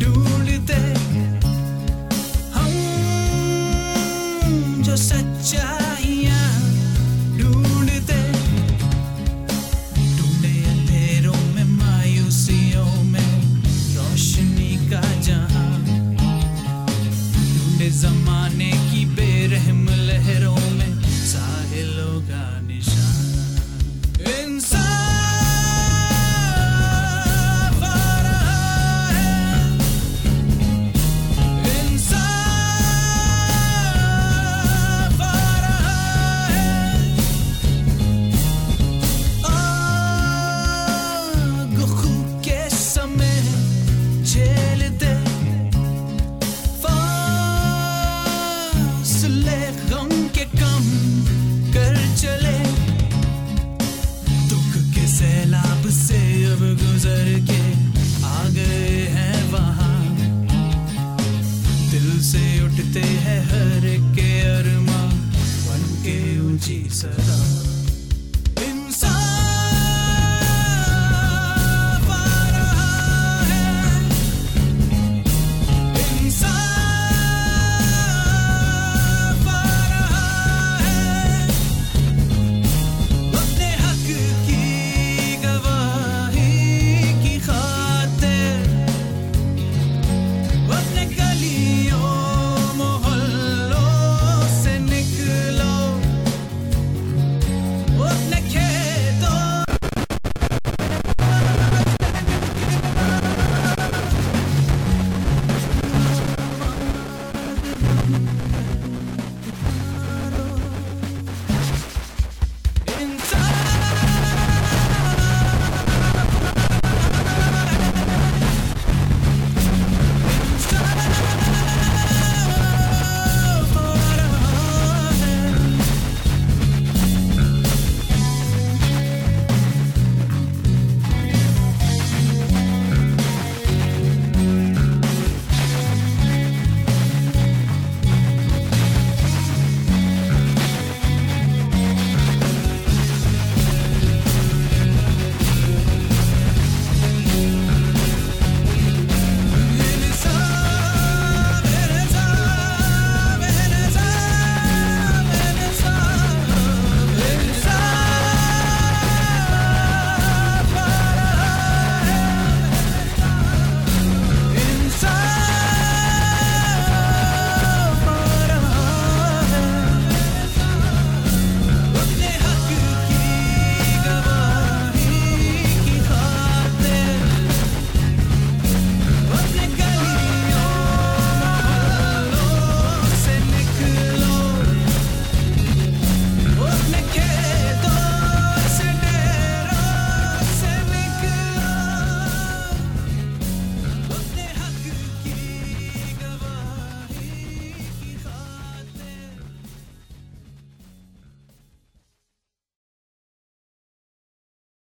do lite गुजर के आ गए हैं वहाँ। दिल से उठते हैं हर के अरमा बन के ऊँची सदा